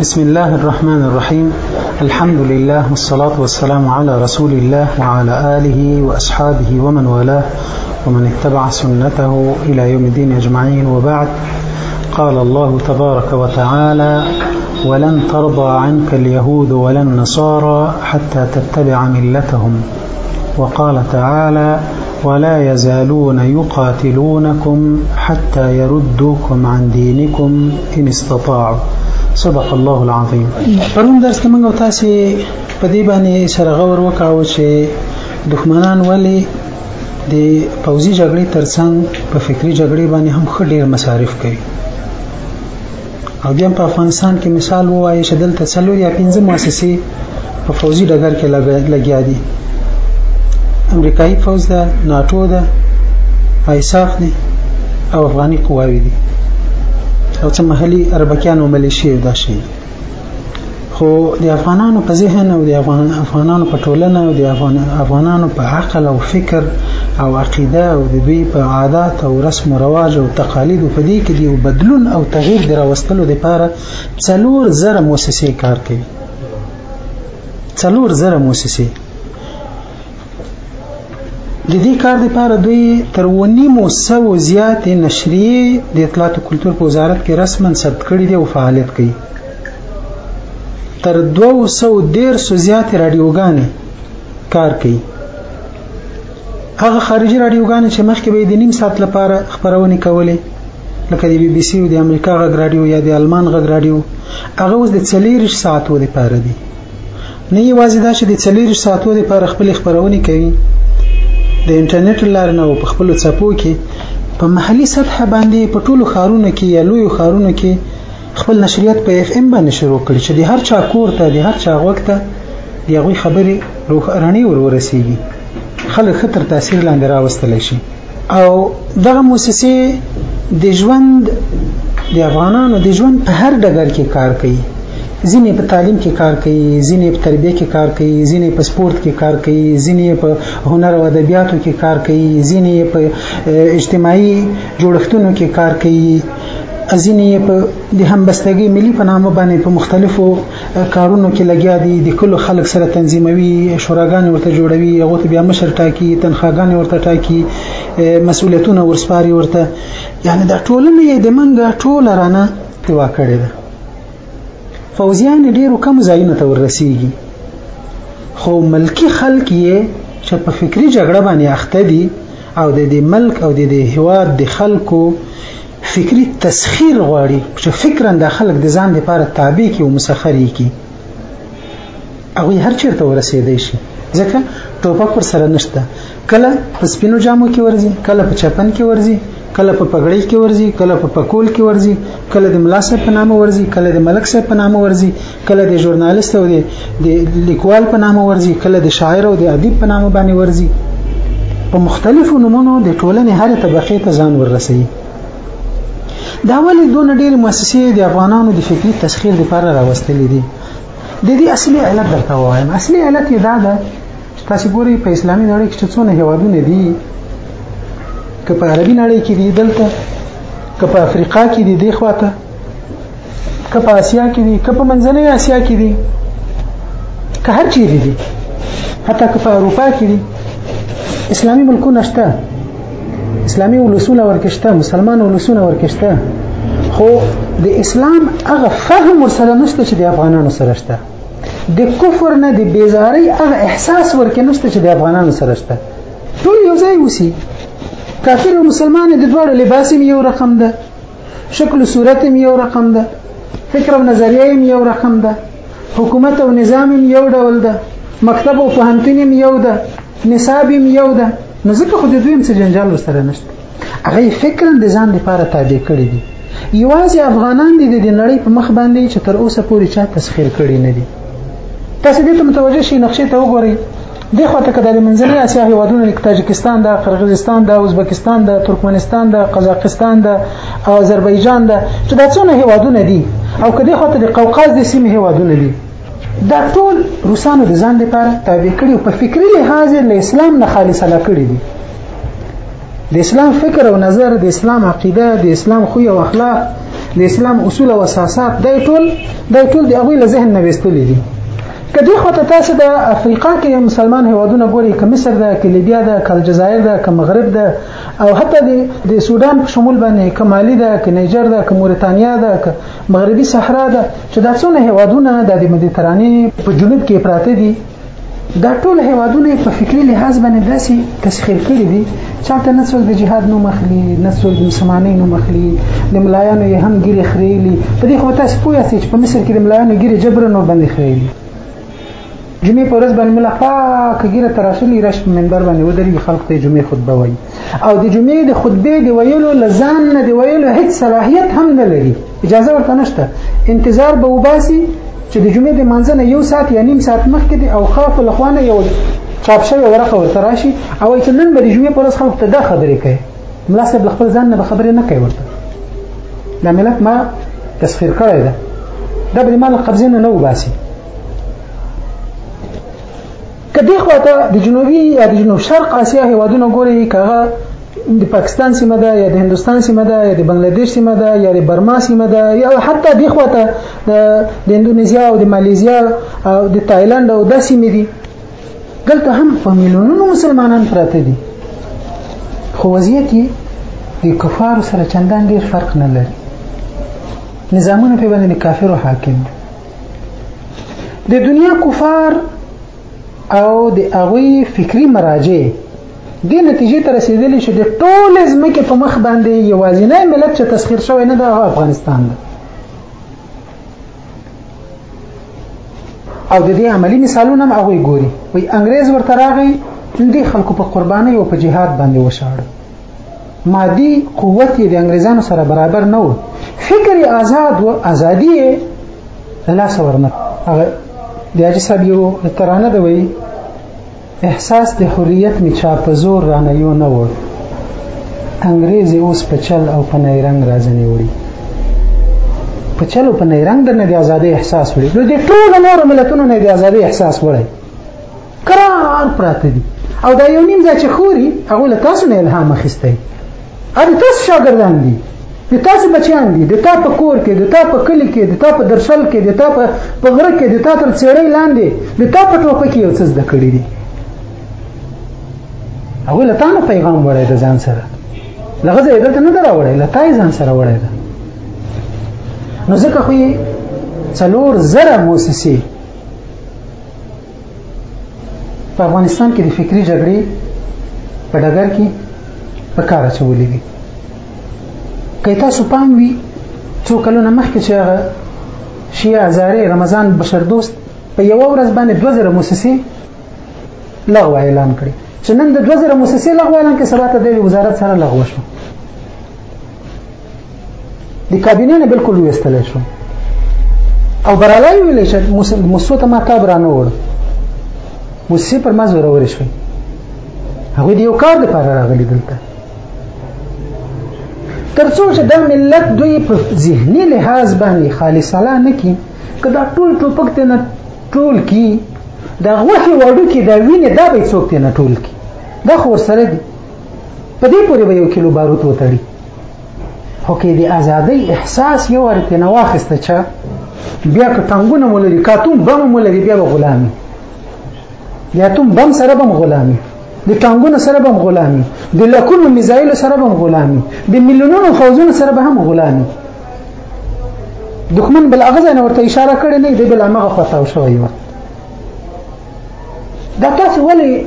بسم الله الرحمن الرحيم الحمد لله والصلاة والسلام على رسول الله وعلى آله وأصحابه ومن والاه ومن اتبع سنته إلى يوم الدين أجمعين وبعد قال الله تبارك وتعالى ولن ترضى عنك اليهود ولا النصارى حتى تتبع ملتهم وقال تعالى ولا يزالون يقاتلونكم حتى يردوكم عن دينكم إن استطاعوا صدق الله العظيم پرون درس کې موږ تاسو په دې باندې سره غور وکاو چې دښمنان ولی د پوځي جګړې ترڅنګ په فکری جګړې باندې هم خډیر مصارف کوي او بیا په افغانستان کې مثال ووایي چې دلته څلور یا پنځه مؤسسې په فوزي ډګر کې لګیا دي امریکایي فوز ده ناتو ده ایساف دي او افغاني قواوي دي او څه محلي اربکیان او ملیشي دا شي خو د افغانانو په ذهن او د افغان افغانانو په ټولنه او د افغان افغانانو په عقل او فکر او عقیده او د دوی په عادت او رسم او رواج او تقالید په دې کې دی بدلون او تغییر دراوستلو لپاره څلور زره موسسې کار کوي څلور زره موسسې د دې کار لپاره دوی تر ونیمو سو زیات نشریه د اطلاعات او کلچر په وزارت کې رسما ثبت کړي دي او فعالیت کوي تر 213 زیات رادیوګانې کار کوي هغه خارجي رادیوګانې چې مخکې به د نیم ساعت لپاره خبرونه کولې لکه د بي بي سي او د امریکا غږ رادیو یا د آلمان غږ رادیو هغه اوس د 40 ساعتو لپاره دي نه یوازې دا چې د 24 ساعتو لپاره خپل خبرونه کوي د انټرنیټ لارې نه په خپل چاپو کې په محلي سطح باندې په ټولو خارونو کې یا لوی خارونو کې خپل نشریات په اف ام باندې شروع کړي چې د هر چا کور ته د هر چا وخت ته د هغوی خبرې روښانه ورورسیږي خلک خطر تاثیر لاندې راوستل شي او دغه موسسه د ژوند د افغانانو د ژوند په هر ډګر کې کار کوي ځینې په تعلیم کې کار کوي ځینې په تربیه کې کار کوي ځینې په سپورت کې کار کوي ځینې په هنر او ادبیاتو کې کار کوي ځینې په اجتماعي جوړښتونو کې کار کوي ځینې په د همبستګۍ ملي په نامه باندې په مختلفو کارونو کې لګیا دي د کلو خلک سره تنظیموي شوراګانې ورته جوړوي هغه ته بیا مشر ټاکي تنخواګانې ورته ټاکي مسولیتونه ورسپاري ورته یعنی دا ټولنه یې د منګه ټوله رانه توا کړې ده فوزیان ډیرو کم ځایونو ته ورسیږي خو ملکی خلک یې چې په فکری جګړه باندې اخته دي او د دې ملک او د دې هواد د خلکو فکری تسخیر غواړي چې فکرا د خلک د ځان لپاره تابع کی او مسخر کی او هر چیرته ورسېدای شي ځکه ټوپک پر سره نشته کله په سپینو جامو کې ورځي کله په چپن کې ورځي کله په پګړۍ کې ورځي کله په پکول کې ورځي کله د ملا صاحب په نامه ورځي کله د ملک صاحب په نامه ورځي کله د ژورنالیست او د لیکوال په نامه ورزي کله د شاعر او د ادیب په نامه باندې ورزي په مختلفو نمونو د ټولنې هر طبقه ته ځان ورسوي دا ولې دونه ډېر مؤسسې د افغانانو د فکری تسخير لپاره راوستلې دي د دې اصلي علت درته وایم اصلي علت یې دا ده چې تاسو ګوري په اسلامي نړۍ کې څونه هوادونه دي که په عربي نړۍ کې دي دلته که په افریقا کې دي دی خواته که په اسیا کې دي که په منځنۍ اسیا کې دي که هر چیرې دي حتی که په اروپا کې دي اسلامي ملکونه شته اسلامي ولسونه ورکشته مسلمان ولسونه ورکشته خو د اسلام هغه فهم ورسره نشته چې د افغانانو سره شته د کفر نه د بیزاری هغه احساس ورکه نشته چې د افغانانو سره شته ټول یو ځای وسی کافر او مسلمان د دواړو لباسم یو رقم ده شکل صورت هم یو رقم ده فکر او نظریه هم یو رقم ده حکومت او نظام هم یو ډول ده مکتب او پوهنتون هم یو ده نصاب هم یو ده نو ځکه خو د دوی هم څه جنجال ورسره نشته هغه فکرا د ځان لپاره تابع کړی دي یوازې افغانان دي د نړۍ په مخ باندې چې تر اوسه پورې چا تسخیر کړی نه دي تاسو دې ته متوجه شئ نقشې ته وګورئ د خو ته کډه منځنۍ اسیا هیوادونو لکه تاجکستان د قرغیزستان د ازبکستان د ترکمنستان د قزاقستان د او آذربایجان د چې دا څونه هیوادونه دي او کدی خو ته د قوقاز د سیمې هیوادونه دي دا ټول روسانو د ځان لپاره تابع کړي او په فکری لحاظ له اسلام نه خالص لا کړی دي د اسلام فکر او نظر د اسلام عقیده د اسلام خوی او اخلاق د اسلام اصول او اساسات دا ټول دا ټول د هغه له ذهن نه وستل دي که دې خواته تاسو د افریقا کې مسلمان هیوادونه ګوري که مصر ده که لیبیا ده که الجزایر ده که مغرب ده او حتی د سودان په شمول باندې که مالی ده که نیجر ده که موریتانیا ده که مغربي صحرا ده چې دا څونه هیوادونه د مدیترانې په جنوب کې پراته دي دا ټول هیوادونه په فکری لحاظ باندې داسې تسخیر کړي دي چاته نه څوک د جهاد نوم اخلي نه څوک د مسلمانۍ نوم اخلي د ملایانو یې هم ګیرې خریلي په دې خو تاسو پوه یاست چې په مصر کې د ملایانو ګیرې جبرا نور باندې خریلي جمعې په ورځ باندې ملا پاک ګیره تراشلې رش په منبر باندې ودرېږي خلق ته جمعې خطبه وایي او د جمعې د خطبې د ویلو لزان نه د ویلو هیڅ صلاحیت هم نه لري اجازه ورته نشته انتظار به وباسي چې د جمعې د منځنه یو ساعت یا نیم ساعت مخکې دی او خاف لخوانه یو چاپ شوی ورقه ورته راشي او چې نن به د جمعې پر ورځ خلکو ته دا خبرې کوي ملا صاحب خپل ځان نه خبرې نه کوي ورته دا ملت ما تسخير کړی ده دا به مال قبضه نه وباسي که دې خواته د جنوبي یا د جنوب شرق اسیا هیوادونه ګوري کاغه د پاکستان سیمه ده یا د هندستان سیمه ده یا د بنگلاديش سیمه ده یا د برما سیمه ده یا حتی د خواته د اندونیزیا او د مالیزیا او د تایلند او د سیمه دي دلته هم په میلیونونو مسلمانان پراته دي خو وضعیت یې د کفار سره چندان ډیر فرق نه لري نظامونه په باندې کافر او حاکم دي د دنیا کفار او د هغوی فکری مراجع د نتیجې ته رسیدلی چې د ټول ځمکې په مخ باندې یوازینی ملت چې تسخیر شوی نه ده هغه افغانستان ده او د دې عملی مثالونه هم هغوی ګوري وایي انګریز ورته راغی دې خلکو په قربانۍ او په جهاد باندې وشاړه مادي قوت یې د انګریزانو سره برابر نه و فکر یې آزاد و ازادي یې لاس ورنه هغه د اجي صاحب یو ترانه دی وی احساس د حریت می چا په زور رانه یو نه و انګریز اوس په چل او په نیرنګ راځنی وړي په چل او په نیرنګ د نه د ازادي احساس وړي نو د ټولو نورو ملتونو نه د ازادي احساس وړي کرار پراته دي او دا یو نیم ځای چې خوري هغه له تاسو نه الهام اخیستی ا دې تاسو شاګردان دي د تاسو بچیان دي د تا په کور کې د تا په کلی کې د تا په درشل کې د تا په غره کې د تا تر چېړې لاندې د تا په ټوپه کې یو څه زده کړی دي هغه له تانه پیغام وړی د ځان سره لغه زه دلته نه دراوړی له تای ځان سره وړی ده نو ځکه خو یې څلور زره موسسې په افغانستان کې د فکری جګړې په ډګر کې په کار اچولې دي که تاسو پام وي څو کلونه مخکې چې هغه شیعه هزاره رمضان بشر دوست په یو ورځ باندې 2000 موسسې لغوه اعلان کړي چې نن د 2000 موسسې لغوه اعلان کې سبا ته د وزارت سره لغوه شو د کابینې نه بالکل ویستل شو او برالای ویل چې موسو ته ما کار نه وړ موسی پر ما زور ور شو هغه د یو کار لپاره راغلی دلته ترڅو چې دا ملت دوی په ذهني لحاظ باندې خالصاله نه کی کدا ټول ټوپک ته نه ټول کی دا غوخي وړو کې دا وینه دا به څوک ته نه ټول کی دا خور سره دی په دې پورې به یو کیلو باروت وتړي خو کې د ازادۍ احساس یو ورته نه واخیسته چې بیا که ټنګونه مولري کاتوم بم مولري بیا به غلامي بیا توم بم سره بم غلامي د ټانګونو سره به غلامي د لکونو میزایل سره به غلامي د میلیونونو فوجونو سره به هم غلامي دښمن بل اغزه نه ورته اشاره کړې نه دی بل هغه خطا شوی و دا تاسو ولې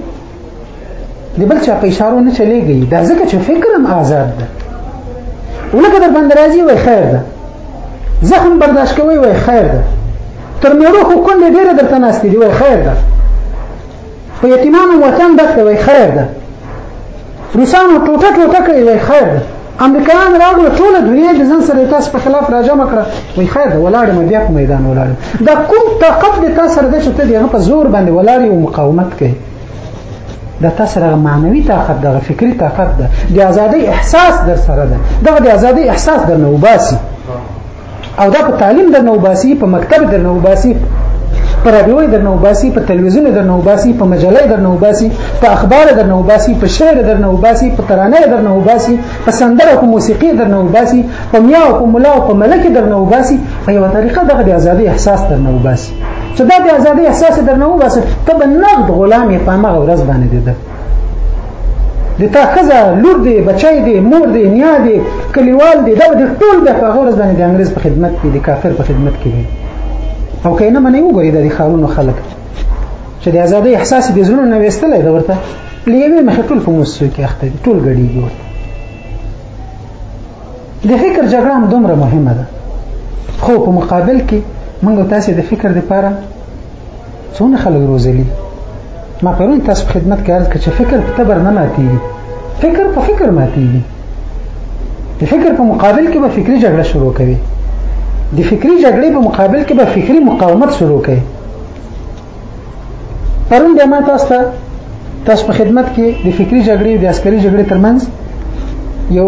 د بل چا په اشارو نه چلېږي دا ځکه چې فکر هم آزاد ده ولکه در باندې راځي وای خیر ده زخم برداشت کوي وای خیر ده تر میرو خو کونډې ډېره درته ناستې دي وای خیر ده خو یتیمانو وطن دښته وای خیر ده روسانو ټوټه ټوټه کوي وای خیر ده امریکایان راغله ټوله دنیا د ځان سره تاسو په خلاف راجمع کړه وای خیر ده ولاړ مې بیا په میدان ولاړ دا کوم طاقت د تاسو سره د چې ته دغه په زور باندې ولاړ او مقاومت کوي دا تاسو سره معنوي طاقت ده فکری طاقت ده د ازادي احساس در سره ده دغه د ازادي احساس در نه وباسي او دا په تعلیم درنه وباسي په مکتب درنه وباسي په رادیو درنه وباسي په تلویزیون درنه وباسي په مجله درنه وباسي په اخبار درنه وباسي په شعر درنه وباسي په ترانه درنه وباسي په سندره او موسیقي درنه وباسي په میا او په ملا او په ملک درنه وباسي په یو طریقه دغه د ازادي احساس درنه وباسي چې دا د ازادي احساس درنه وباسي ته به نقد غلام یې په هغه ورځ باندې ده د تا خزه لور دی بچی دی مور دی نیا دی کلیوال دی دا د ټول د هغه ورځ باندې د انګريز په خدمت کې د کافر په خدمت کې وي او کینه منې وګوري د خارونو خلک چې د ازادۍ احساس د زړونو نه وستلې دا ورته لیوې مخه ټول په موسسو کې اخته دي ټول غړي دي د فکر جګړه هم دومره مهمه ده خو په مقابل کې موږ تاسو د فکر لپاره څونه خلک روزلي ما پرون تاسو په خدمت کې عرض کړ چې فکر په تبر نه ماتيږي فکر په فکر ماتيږي د فکر په مقابل کې به فکری جګړه شروع کوي د فکری جګړې په مقابل کې به فکری مقاومت شروع کوي پرون د ما تاسو تاسو په خدمت کې د فکری جګړې او د عسکري جګړې ترمنځ یو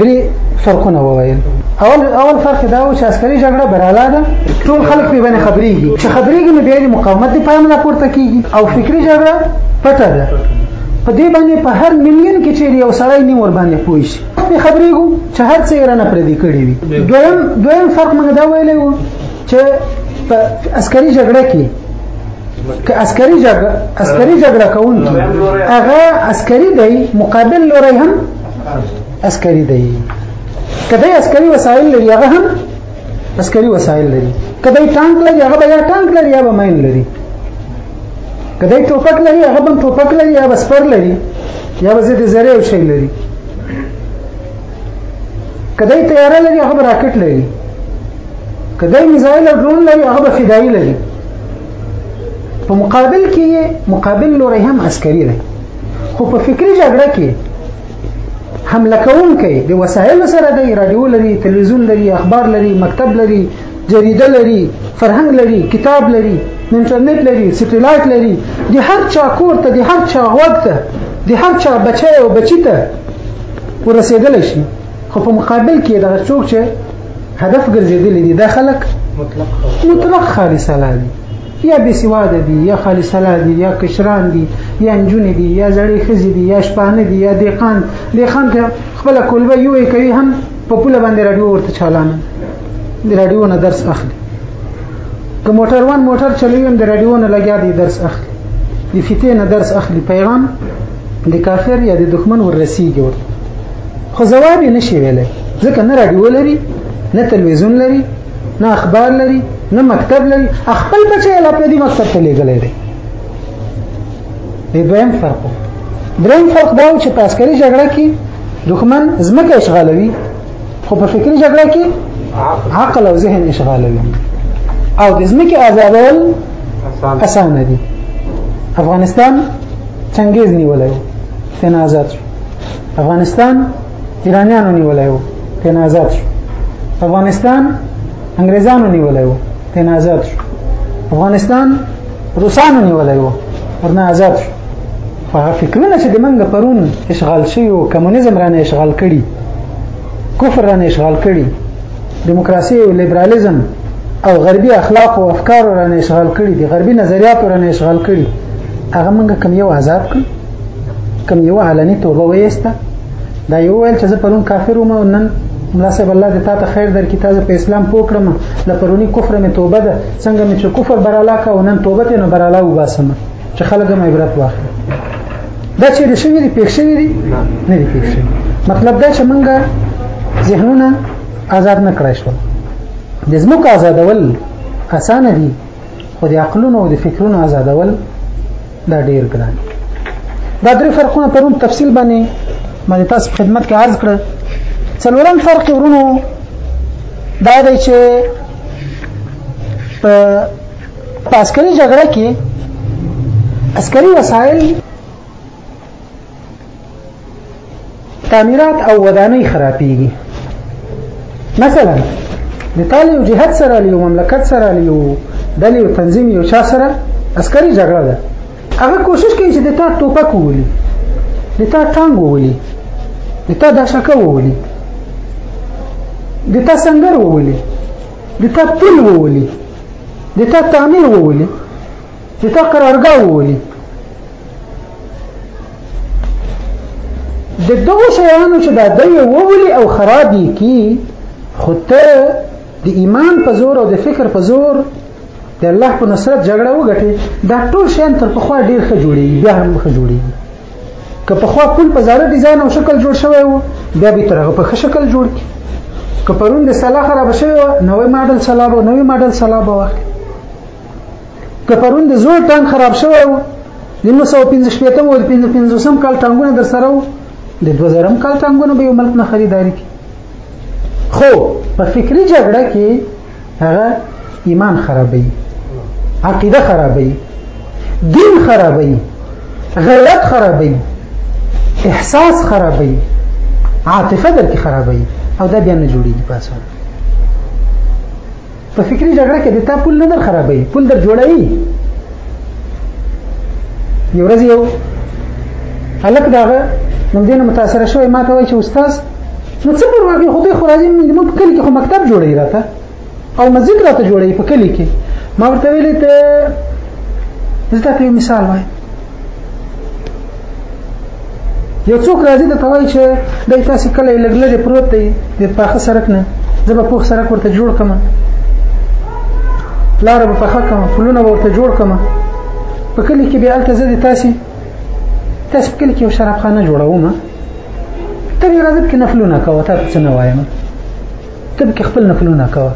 درې فرقونه وویل اول اول فرق دا و چې عسکري جګړه براله ده ټول خلک په باندې خبرېږي چې خبرېږي نو بیا د مقاومت د پام نه پورته کیږي او فکری جګړه پټه ده په دې باندې په هر مليون کې چې یو سړی نیم ور باندې پوي شي په خبرېږو چې هر څه یې رانه پردي کړی وي دویم دویم فرق موږ دا ویلی وو چې په عسکري جګړه کې که عسکري جګړه عسکري جګړه کوونکی هغه عسکري دی مقابل لوري هم عسکري دی کله عسکري وسایل لري هغه هم عسکري وسایل لري کله ټانک لري هغه بیا ټانک لري یا به ماین لري کله ټوپک لري هغه به ټوپک لري یا به سپر لري یا به زه د زره او شي لري کدی طیاره لري هغه به راکټ لري کدی میزایل او ډرون لري هغه به فدایي لري په مقابل کې مقابل لوري هم عسکري دی خو په فکری جګړه کې حمله کوونکی د وسایلو سره دی رادیو لري تلویزیون لري اخبار لري مکتب لري جریده لري فرهنګ لري کتاب لري انټرنیټ لري سټلایټ لري د هر چا کور ته د هر چا غوږ ته د هر چا بچی او بچی ته ورسېدل شي خو په مقابل کې دا څوک چې هدف ګرځېدل دي دا خلک مطلق مطلق خالص دي یا بې سواده دي یا خالص دي یا کشران دي یا نجونې دي یا زړې ښځې دي یا شپانه دي یا دیقان دیقان که خپله کولبه یو یې کوي هم په پوله باندې راډیو ورته چالانه د راډیو نه درس اخلي که موټر وان موټر چلوي هم د راډیو نه لګیا دی درس اخلي د فتې نه درس اخلي پیغام د کافر یا د دښمن ورسیږي ورته خو جواب یې نشي ویلی ځکه نه راډیو لري نه تلویزیون لري نه اخبار لري نه مکتب لري خپل بچی لا په دې مکتب ته لېږلی دی دی دویم فرق دریم فرق دا چې په عسکري جګړه کې دښمن ځمکه اشغالوي خو په فکری جګړه کې عقل او ذهن اشغالوي او د ځمکې آزادول اسانه دي افغانستان چنګیز نیولی و تینا آزاد شو افغانستان ایرانیانو نیولی و تینا آزاد شو افغانستان انګریزانو نیولی و تینا آزاد شو افغانستان روسانو نیولی و ورنه آزاد شو هغه فکرونه چې د منګ پرون اشغال شوی او کمونیزم رانه اشغال کړي کفر رانه اشغال کړي دیموکراسي او لیبرالیزم او غربي اخلاق او افکار رانه اشغال کړي دي غربي نظریات رانه اشغال کړي هغه منګ کم یو عذاب کړ کم یو علني توبه وېسته دا یو ویل چې زه پرون کافر وم نن ملا صاحب الله دې تاسو خیر درکې تاسو په اسلام پوکړم لپرونی کفر مې توبه ده څنګه مې چې کفر برالا کا ونن توبه ته نه برالا وباسم چې خلک هم عبرت واخلي دا چې رسوي دي پېښ شوي دي نه دي پېښ شوي مطلب دا چې موږ ذهنونه آزاد نه کړای شو د زموږ آزادول اسانه دي خو د عقلونو او د فکرونو آزادول دا ډېر ګران دا درې فرقونه پرون تفصیل باندې ما تاسو خدمت کې عرض کړ څلورم فرق ورونو دا دی چې په عسکري جګړه کې عسکري وسایل تعمیرات او ودانۍ خرابېږي مثلا د تالی او جهاد سره لیو مملکت سره لیو دلی او تنظیم یو چا سره عسکري جګړه ده هغه کوشش کوي چې د تا ټوپک وولي د تا ټانګ وولي د تا داشکه وولي د تا سنګر وولي د تا پل وولي د تا تعمیر وولي د تا قرارګاه وولي د دغو شیانو چې دا دی وولي او خراب یې کی خو ته د ایمان په زور او د فکر په زور د الله په نصرت جګړه وګټي دا ټول شیان تر پخوا ډیر ښه جوړي بیا هم ښه جوړي که په خوا پل په زاره ډیزاین او شکل جوړ شوی وو بیا به تر هغه په ښه شکل جوړ کی که پرون د سلا خراب شوی وو نوې ماډل سلا به نوې ماډل سلا به وخت که پرون د زوړ ټانک خراب شوی وو د 1915 مو د 15 کال ټانګونه در سره وو د 2000 کال ټانګونه به یو ملک نه خریداري کی خو په فکری جګړه کې هغه ایمان خرابوي عقیده خرابوي دین خرابوي غیرت خرابوي احساس خرابوي عاطفه درکې خرابوي او دا بیا نه جوړېږي پاسه په فکری جګړه کې د تا پول نه در خرابوي پول در جوړوي یو ورځ یو هلک داغه نوم دینه متاثر شوی ما ته وایي چې استاد نو څه پروا کوي خدای خو راځي موږ په کلی کې خو مکتب جوړوي راته او مسجد راته جوړوي په کلی کې ما ورته ویلي ته زه تاسو مثال وایم یو څوک راځي د توای چې د تاسو کله لګلې پروت دی د پاخه سرک نه زه به پوخ سرک ورته جوړ کم لار به پخه کم پلونه ورته جوړ کم په کلی کې بیا الته زه د تاسو تاسو په کلی کې شرابخانه جوړوم ته راځي کې نفلونه کوه تاسو څه نه وایم ته به خپل نفلونه کوه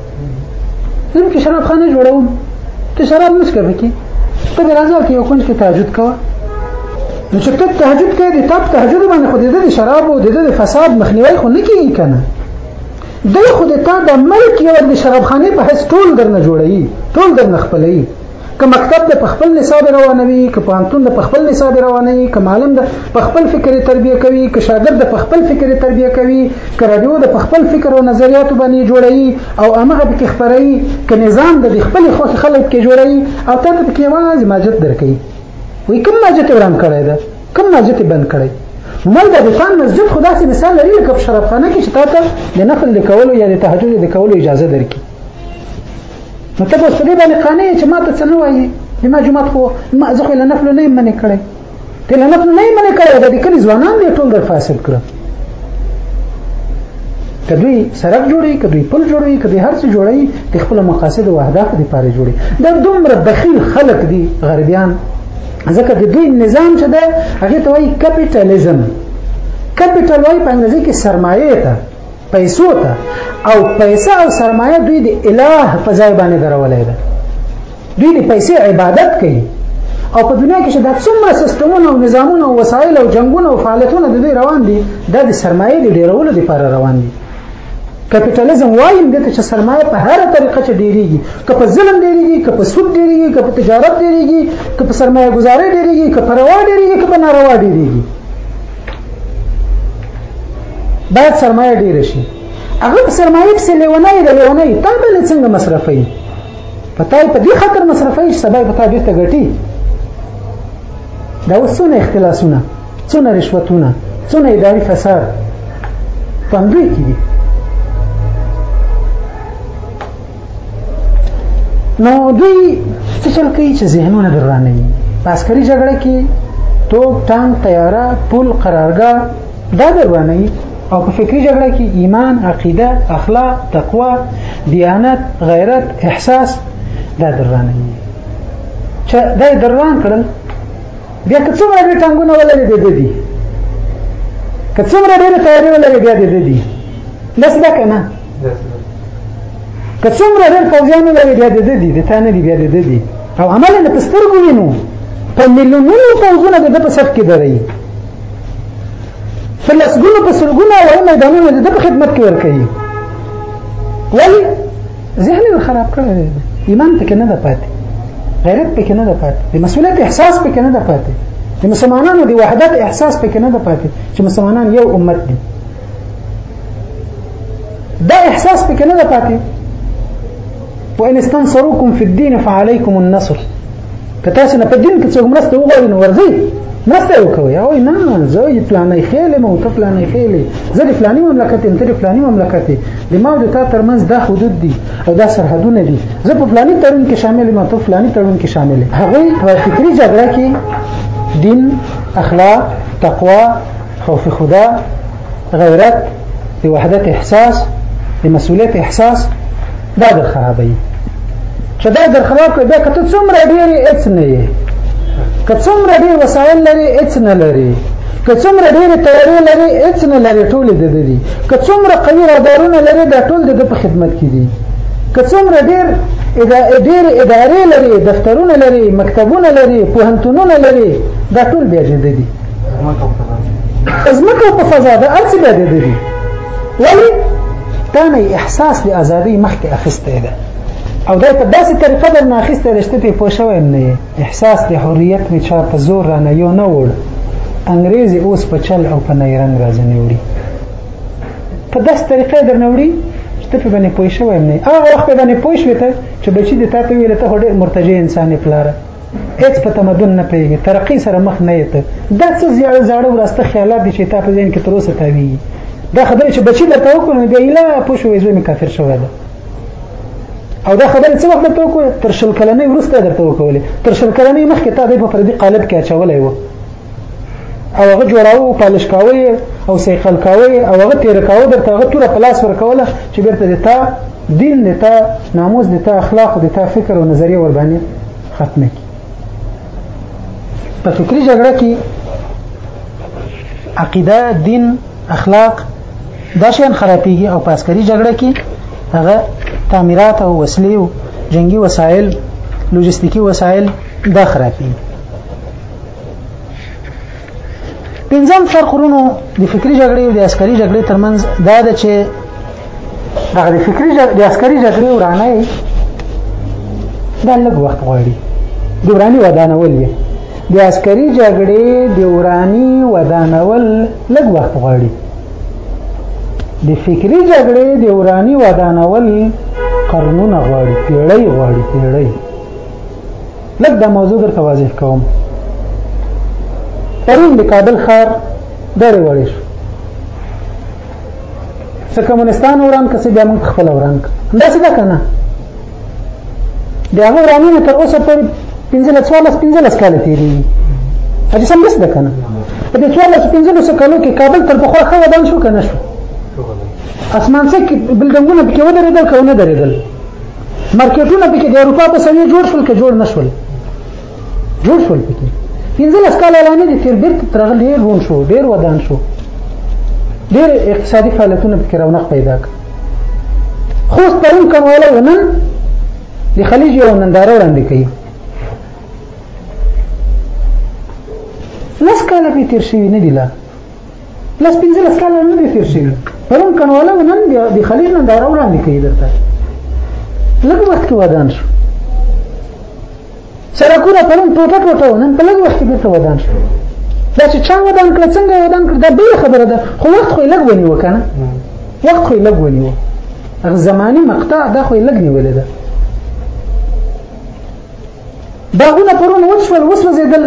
زه به شراب خانه جوړوم ته شراب مسکه به کې ته به راځه کې یو کونج کې تهجد کوه نو چې ته تهجد کوې د تاب تهجد باندې خو د دې شراب او د دې فساد مخنیوي خو نه کیږي کنه د خو د تا د ملک یو د شرابخانه په هیڅ ټول درنه جوړي ټول درنه خپلې که مکتب د پخپل نصاب روانوي که پانتون د پخپل نصاب روانوي که معلم د پخپل فکر تربیه کوي که شاګرد د پخپل فکر تربیه کوي که رادیو د پخپل فکر او نظریاتو باندې جوړوي او هغه به کې خبروي که نظام د خپل خوښ خلک کې جوړوي او تاسو به کې واځي ماجت درکې وي کوم ماجت وران کړی ده کوم ماجت بند کړی مل د دفاع مسجد خدا سي مثال لري لکه په شرابخانه کې چې تاسو د نفل د کولو یا د تهجد د کولو اجازه درکې نو ته اوس دې باندې قانع چې ما ته څه نه وایي ما جمعه خو ما زه خو له نفل نه یې منې کړی ته له نفل نه یې منې کړی د دې کلي ځوانان دې ټول در فاسد کړه که دوی سرک جوړي که دوی پل جوړي که دوی هر څه جوړي د خپل مقاصد او اهداف لپاره جوړي دا دومره بخیل خلک دي غربیان ځکه د دوی نظام چې ده هغه ته وایي کپټالیزم کپټال وایي په انګلیسي کې سرمایه ته پیسو ته او پیسې او سرمایه دوی د الٰه په ځای باندې درولې ده دوی د پیسې عبادت کوي او په دنیا کې چې دا څومره سیستمونه او نظامونه او وسایل او جنگونه او فعالیتونه د دوی روان دي دا د سرمایې د ډیرولو لپاره روان دي کپټالیزم وایم دته چې سرمایه په هر طریقه چې ډیریږي که په ظلم ډیریږي که په سود ډیریږي که په تجارت ډیریږي که په سرمایه گذاري ډیریږي که په روا ډیریږي که په ناروا ډیریږي باید سرمایه ډیر شي هغه سرمایه چې لیونه دی لیونه دی تا بل څنګه مصرفي پتاي په دې خاطر مصرفي چې سبا پتا بیرته ګټي دا وسونه اختلاسونه څونه رشوتونه څونه اداري فساد پندوي کیږي نو دوی څه چل کوي چې ذهنونه درانه وي په عسکري جګړه کې توپ ټانک طیاره پل قرارګاه دا درانه وي او په فکری جګړه کې ایمان عقیده اخلاق تقوا دیانت غیرت احساس دا درانه وي چې دا دران کړل بیا که څومره ډېر ټانګونه ولري د دې دي که څومره ډېر تیاری ولري بیا د دې دي لس ده که نه که څومره ډېر پوځیان ولري بیا د ده دي د تا نه دي بیا د ده دي او عملا په سترګو وینو په میلیونونو پوځونه د ده په صف کې دري په لسګونو په سلګونو هوایي میدانونه د ده په خدمت کې ورکوي ولې ذهن یې خراب کړی دی ایمان پکې نه ده پاتې غیرت پکې نه ده پاتې د مسؤلیت احساس پکې نه ده پاتې د مسلمانانو د وحدت احساس پکې نه ده پاتې چې مسلمانان یو امت دي دا احساس پکې نه ده پاتې وان استنصروکم فی الدین فعلیکم النصر که تاسو نه په دین کې څوک مرسته وغواړي نو ورځي مرسته وکوي او نه زه یې پلانې خېلې مو ته پلانې خېلې زه د پلاني مملکت یم ته د پلاني مملکت د ما د تا ترمنځ دا حدود دي او دا سرحدونه دي زه په پلاني تړون کې شامل یم ته پلاني تړون کې شامل هغه په فکری جګړه کې دین اخلاق تقوا خوف خدا غیرت د وحدت احساس د مسؤلیت احساس دا در خرابوي چې دا در خراب کړي بیا که ته څومره ډېر هېڅ نه یې که څومره ډېر وسایل لري هېڅ نه لري که څومره ډېرې تیارې لري هېڅ نه لري ټولې د ده دي که څومره قوي رادارونه لري دا ټول د ده په خدمت کې دي که څومره ډېر ډېر ادارې لري دفترونه لري مکتبونه لري پوهنتونونه لري دا ټول بیا جده دي ځمکه په فضا ده هر څه بیا د دې ولی تا نه احساس د ازادۍ مخکې اخیستی ده او دا په داسې طریقه در نه اخیستی ده چې ته پرې پوه شوی نه یې احساس د حریت مې چا په زور رانه یو نه وړ انګرېز اوس په چل او په نیرنګ راځنې وړي په داسې طریقه در نه وړي چې ته په باندې پوه شوی نه هغه وخت باندې پوه شوې ته چې بچی د تا ته ویل ته هډې مرتجع انسان پلاره هیڅ په تمدن نه پیږي ترقی سره مخ نه یته دا څه زیاړه زاړه ورسته خیالات دي چې تا په ذهن کې تر اوسه تاوی دا خبره چې بچی درته وکړو بیا اله پوښو وې زوی کافر شوی ده او دا خبره څه وخت درته وکړو تر شل کلنې ورسته درته وکولې تر شل کلنې مخکې تا دې په پردي قالب کې اچولې و او هغه جوړاو پالش کاوي او سیقل کاوي او هغه تیر کاوي درته هغه تور پلاس ورکوله چې بیرته د تا دین د تا ناموس د تا اخلاق د تا فکر او نظریه ور باندې ختمه کی په فکری جګړه کې عقیده دین اخلاق دا شین خرابېږي او په عسکري جګړه کې هغه تعمیرات او وسلې او جنگي وسایل لوجستیکی وسایل دا خرابېږي پنځم فرق ورونو د فکری جګړې او د عسکري جګړې ترمنځ دا ده چې دغه د فکری جګړې د عسکري جګړې ورانه دا لږ وخت غواړي د ورانی ودانول یې د عسکري جګړې د ورانی ودانول لږ وخت غواړي د فکری جګړې د ورانی ودانول قرنونه غواړي پیړۍ غواړي پیړۍ لږ دا موضوع درته واضح کوم پرون د کابل ښار ډېرې وړې شو څه کمونستان وران که څه بیا موږ خپل وران که همداسې ده که نه د هغه ورانونه تر اوسه پورې پنځلس څوارلس پنځلس کاله تېرېږي هغه سمدس ده که نه په دې څوارلس پنځلسو کالو کې کابل تر پخوا ښه ودان شو که نه شو اسمان څه بلډنګونه پکې ودرېدل که ونه درېدل مارکیټونه پکې د اروپا په سوي جوړ شول کې جوړ نشول جوړ شول پکې پنځلس کال اعلان دي تیر بیرته ترغل ډیر روم شو ډیر ودان شو ډیر اقتصادي فعالیتونه پکې رونق پیدا کړ خو پرون کوم ویلو نن د خلیج یو ننداره وړاندې کوي لس کاله به تیر شوي نه دي لا لس پنځلس کاله نه دی تېر شوي پرون کنواله و نن د خلیج نه داره وړاندې کوي درته لږ وخت کې ودان شو سرکونه پرون ټوټه ټوټه و نن په لږ وخت کې بېرته ودان شو دا چې چا ودان کړه څنګه ودان کړه دا بله خبره ده خو وخت خو یې لږ ونیو که نه وخت خو یې لږ ونیو هغه زماني مقطع دا خو یې لږ نیولې ده باغونه پرون وچ شول وسوځېدل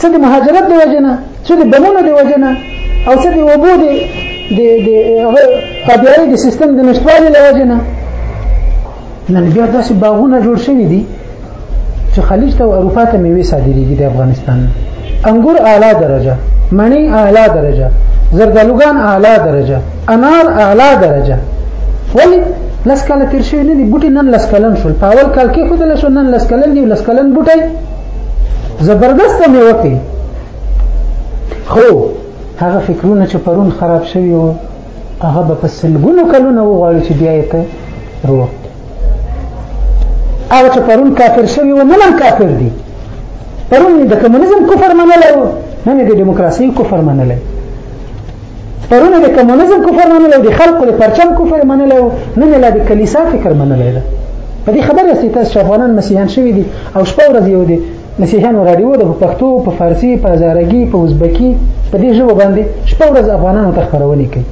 څه د مهاجرت دی وجنه څه د بمونو دی وجنه او څه د وبو دی د د قبیلې د سیستم د نشټوالي له وجنه نن بیا داسې باغونه جوړ شوي دي چې خلیج ته او اروپا ته میوې صادرېږي د افغانستان انګور اعلی درجه مڼې اعلی درجه زردالوګان اعلی درجه انار اعلی درجه ولی لس کاله تیر شوی نه دی بوټي نن لس کلن شول په اول کال کې خود لس نن لس کلن دی لس کلن بوټي زبردست مې وتی خو هغه فکرونه چې پرون خراب شوی وو هغه به په سلګونو کلونه وغواړي چې بیا یې ته روغ هغه چې پرون کافر شوی و نن کافر دی پرون د کمونیزم کفر منلی و نن د دیموکراسي کفر منلی پرونه د کمونیزم کفر منل او د خلکو د پرچم کفر منل او نن لا د کلیسا فکر منل دی په دې خبره سي تاسو افغانان مسیحان شوي دي او شپه ورځ یو دي مسیحان رادیو د پښتو په فارسی په هزارګي په ازبکی په دې ژبه باندې شپه ورځ افغانانو ته خبرونه کوي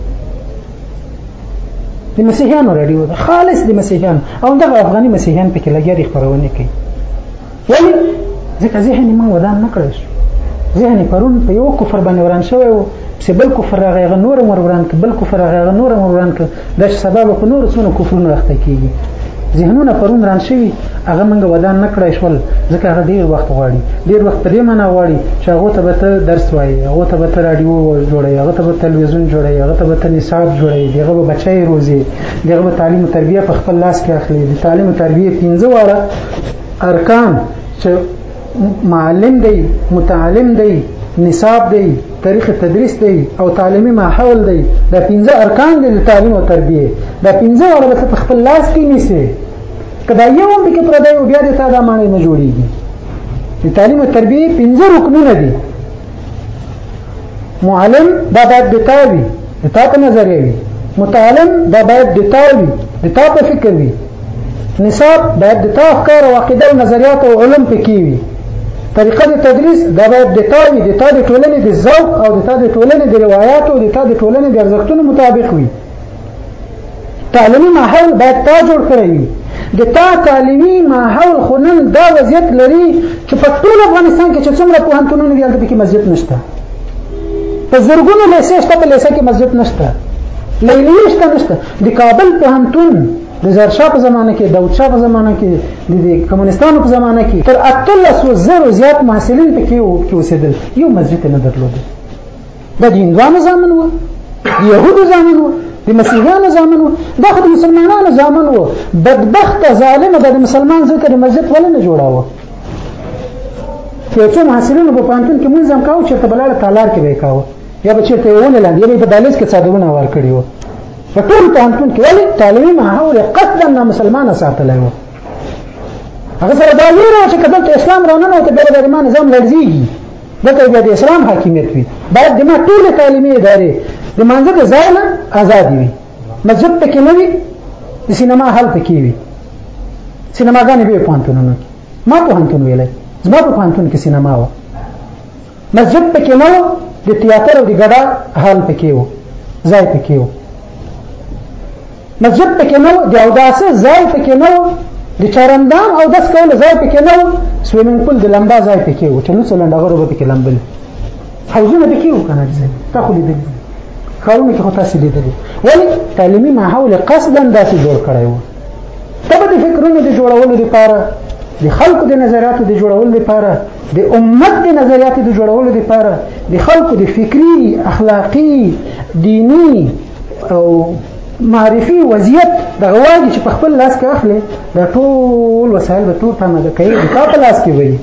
د مسیحانو رادیو خالص د مسیحان او دغه افغاني مسیحان پکې لګیا دي خبرونه کوي ولی ځکه ذهن ما ودان نه کړی شو ذهن پرون په یو کفر باندې وران شوی و چې بل کفر راغی غ نور مر وران ک بل کفر راغی غ نور مر وران ک د سبب په نور څونو کفرونو راخته کیږي ذهنونه پرون ران شوي هغه موږ ودان نه کړای شول ځکه هغه ډیر وخت غواړي ډیر وخت پرې معنا غواړي چې هغه ته به ته درس وایي هغه ته به ته رادیو جوړي هغه ته به تلویزیون جوړي هغه ته به ته نصاب جوړي دغه به بچي روزي دغه به تعلیم او تربیه په خپل لاس کې اخلي د تعلیم او تربیه پنځه واړه ارکان چې معلم دی متعلم دی نصاب دی تاریخ تدریس دی او تعلیمي ماحول دی دا پنځه ارکان دي د تعلیم او تربیه دا پنځه ولا به په خپل لاس کې نیسي کدا یو هم کې پر دی بیا د تا دا معنی نه جوړیږي د تعلیم او تربیه پنځه رکنونه دي معلم دا باید د تا وي د تا په نظریه وي متعلم دا باید د تا وي د تا په فکر وي نصاب باید د تا افکار او عقیده او نظریات او علم پکې وي طریقه د تدریس دا باید د تا وي د تا د ټولنې د ذوق او د تا د ټولنې د روایاتو او د تا د ټولنې د ارزښتونو مطابق وي تعلیمي ماحول باید تا جوړ کړی وي د تا تعلیمي ماحول خو نن دا وضعیت لري چې په ټول افغانستان کې چې څومره پوهنتونونه دي هلته پکې مسجد نشته په زرګونو لیسې شته په لیسه کې مسجد نشته لیلیې شته نشته د کابل پوهنتون د زرشا په زمانه کې داود شاه په زمانه کې د کمونستانو په زمانه کې تر 1300 زیات محصلین پکې وو کې اوسېدل یو مسجد نه درلود دا د هندوانو زامن وو د یهودو زامن وو د مسیحیانو زامن وو دا خو د مسلمانانو زامن وو بدبخته ظالمه د مسلمان زوی ته د مسجد ولې نه جوړاوه یو څو محصلینو په پوهنتون کې مونځ هم کاوه چېرته به لاړه تالار کې به یې کاوه یا به چېرته یې ونه لاندې یا به یې په دهلیز کې څادرونه وار کړي وو په ټول پوهنتون کې ولې تعلیمي ماحول یې قصدا نامسلمانه ساتلی وو هغه سره دا ویره چې که دلته اسلام راننوته بیا به د ایمان نظام لړزېږي دغه بیا د اسلام حاکمیت وي باید د ما ټول تعلیمي ادارې د منځ د ځای نه آزاد وي مسجد پکې نه وي د سینما حل پکې وي سینماګانې به پانتونونو کې ما په هانتون ویلې زما په هانتون کې سینما و مسجد پکې نه و د تیاتر او د ګډا حل پکې و ځای پکې و مسجد پکې نه و د اوداسه ځای پکې نه و د چرندام او داس کول ځای پکې نه و سویمنګ پول د لمبا ځای پکې و چې نو څه لنډغرو به پکې لمبل حوزونه پکې و کنه ځای ته خو لیدل کارونه کې خو تاسو لیدل ولی تعلیمي ماحول قصدا داسې جوړ کړی و ته به د فکرونو د جوړولو لپاره د خلکو د نظریاتو د جوړولو لپاره د امت د نظریاتو د جوړولو لپاره د خلکو د فکری اخلاقی دینی او معرفي وضعیت د غواګي چې په خپل لاس کې اخلي دا ټول وسایل به تور تمه کوي د تا په لاس کې وي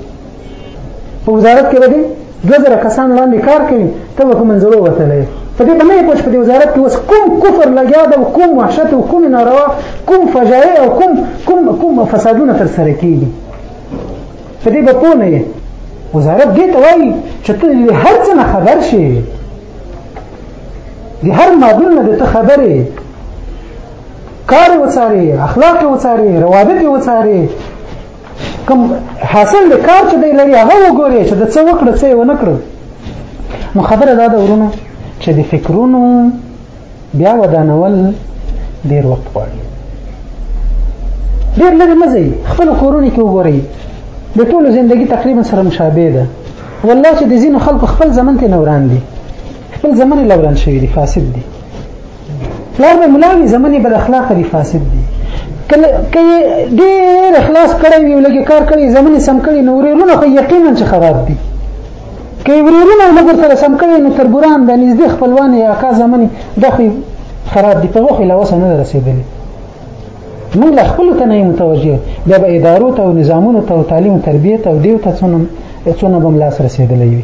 په وزارت کې به دي دوه زره کسان لاندې کار کوي ته به کوم منظور وتلی په دې باندې پوښ په دې وزارت کې اوس کوم کفر لګیا دا کوم وحشت او کوم ناروا کوم فجایع او کوم کوم کوم فسادونه تر سره کیږي په دې به پوه نه وزارت دې ته وایي چې ته هر څه نه خبر شې د هر مادون نه د خبرې کار وڅاري اخلاق وڅاري روابط وڅاري کوم حاصل د کار چې دی لري هغه وګوري چې د څه وکړه څه ونه کړه نو خبره دا ده ورونو چې د فکرونو بیا ودانول ډیر وخت غواړي ډیر لږ نه ځي خپل کورونه کې وګورئ د ټولو ژوندۍ تقریبا سره مشابه ده والله چې د زین خلکو خپل زمن ته نوران دي خپل زمن لوران شوی دي فاسد دي پلار به ملاوي زمني بد اخلاق دي فاسد دي کله کله ډیر اخلاص کړی وی لکه کار کړی زمني سم کړی نورې رونه خو یقینا چې خراب دي که یې ورورونه او لږ ورسره سم کړی نو تربوران د نږدې خپلوان یا اکا زمنې دا خو خراب دي په هغو خو لا اوسه نه ده رسېدلې موږ له خپلو ته نه یې متوجه بیا به ادارو ته او نظامونو ته او تعلیم و تربیې ته او دیو ته څونه څونه به هم لاس رسېدلی وي